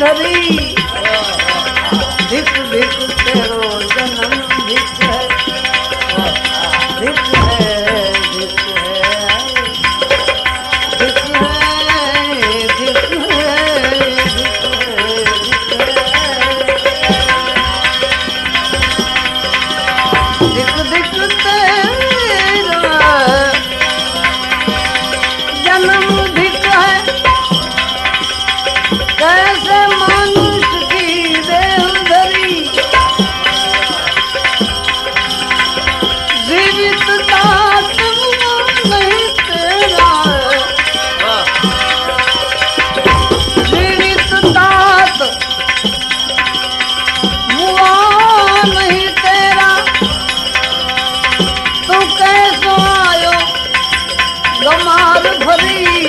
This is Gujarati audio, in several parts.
કરી ભીખ ભીખ ફેરો அவரே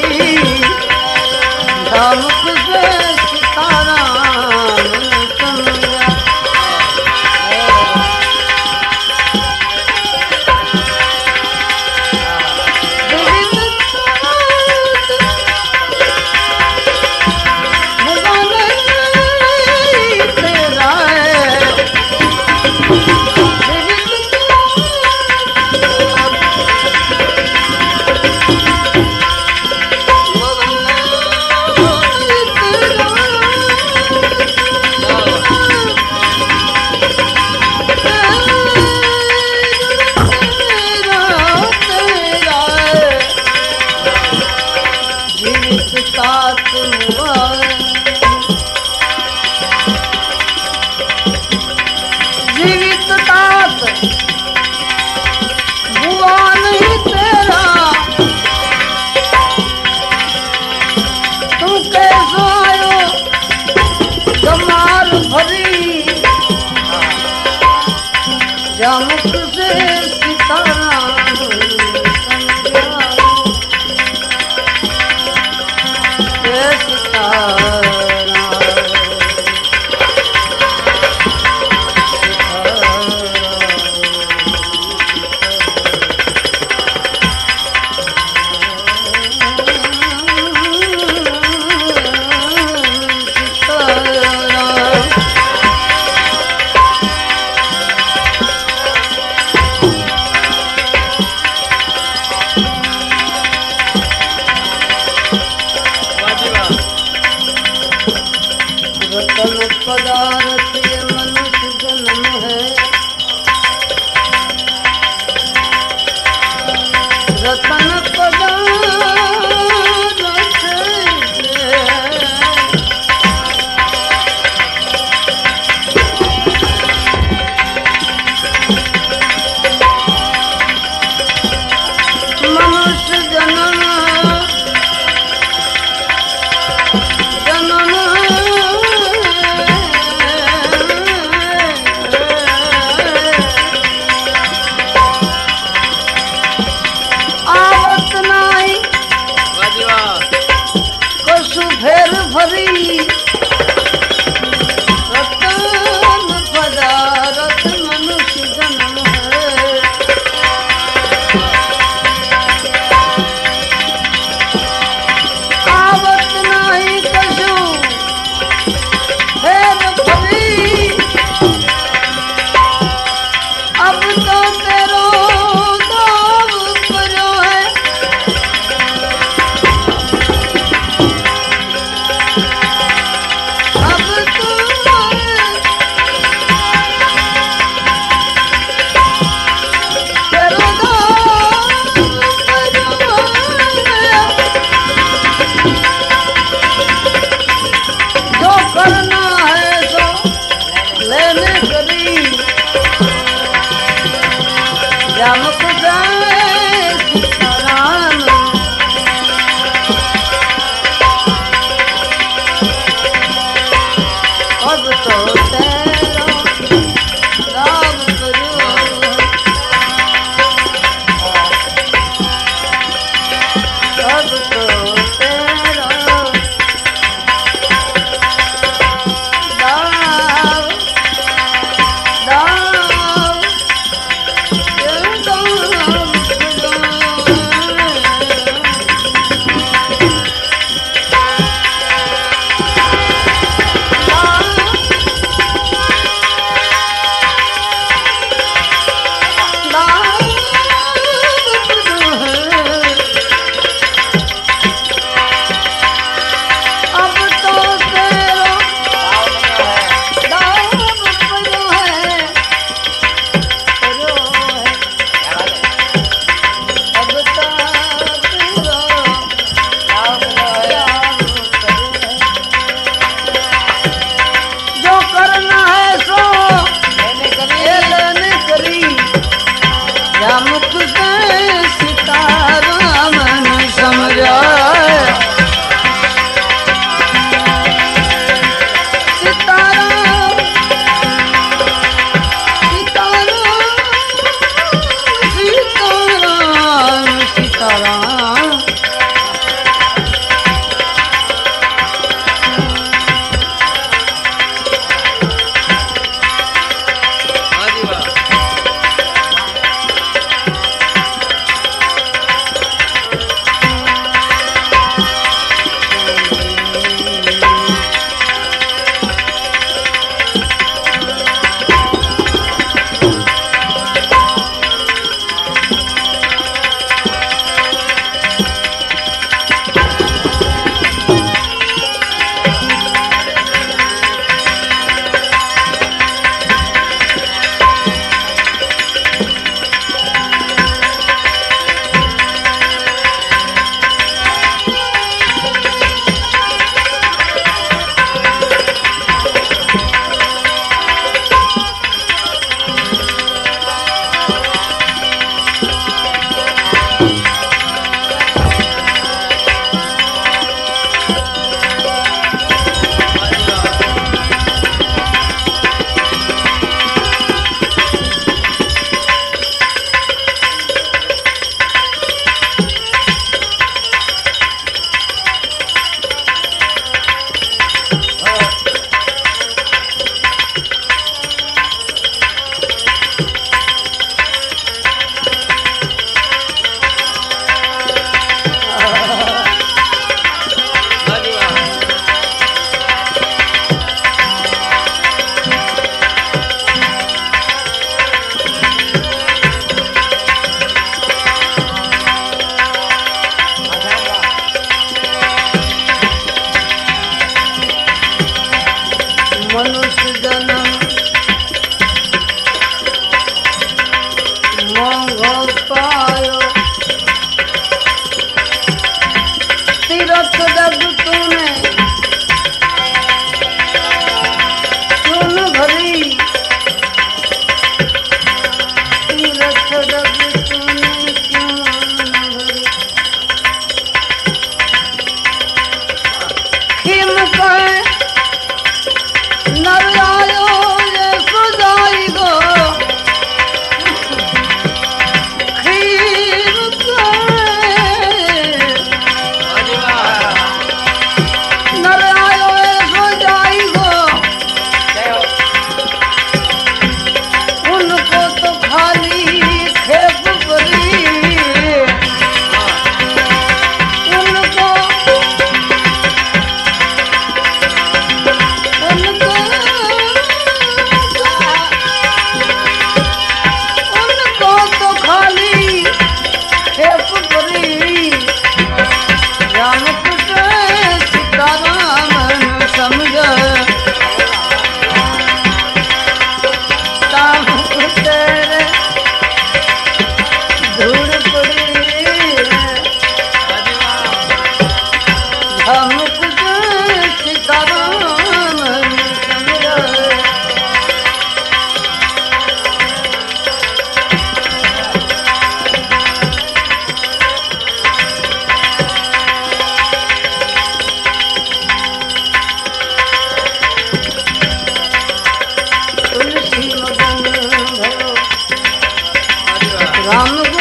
राम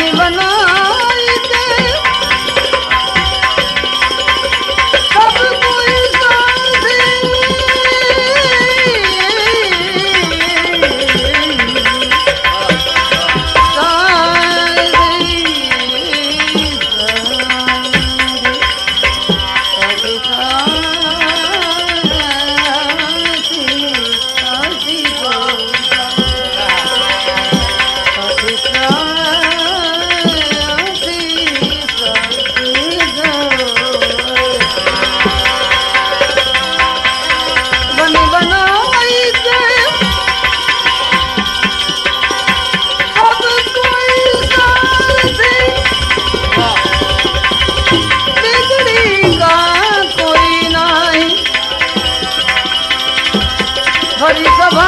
ನಿವನಾ हरी सभा